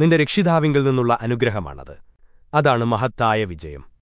നിന്റെ രക്ഷിതാവിങ്കിൽ നിന്നുള്ള അനുഗ്രഹമാണത്. അതാണ് മഹത്തായ വിജയം.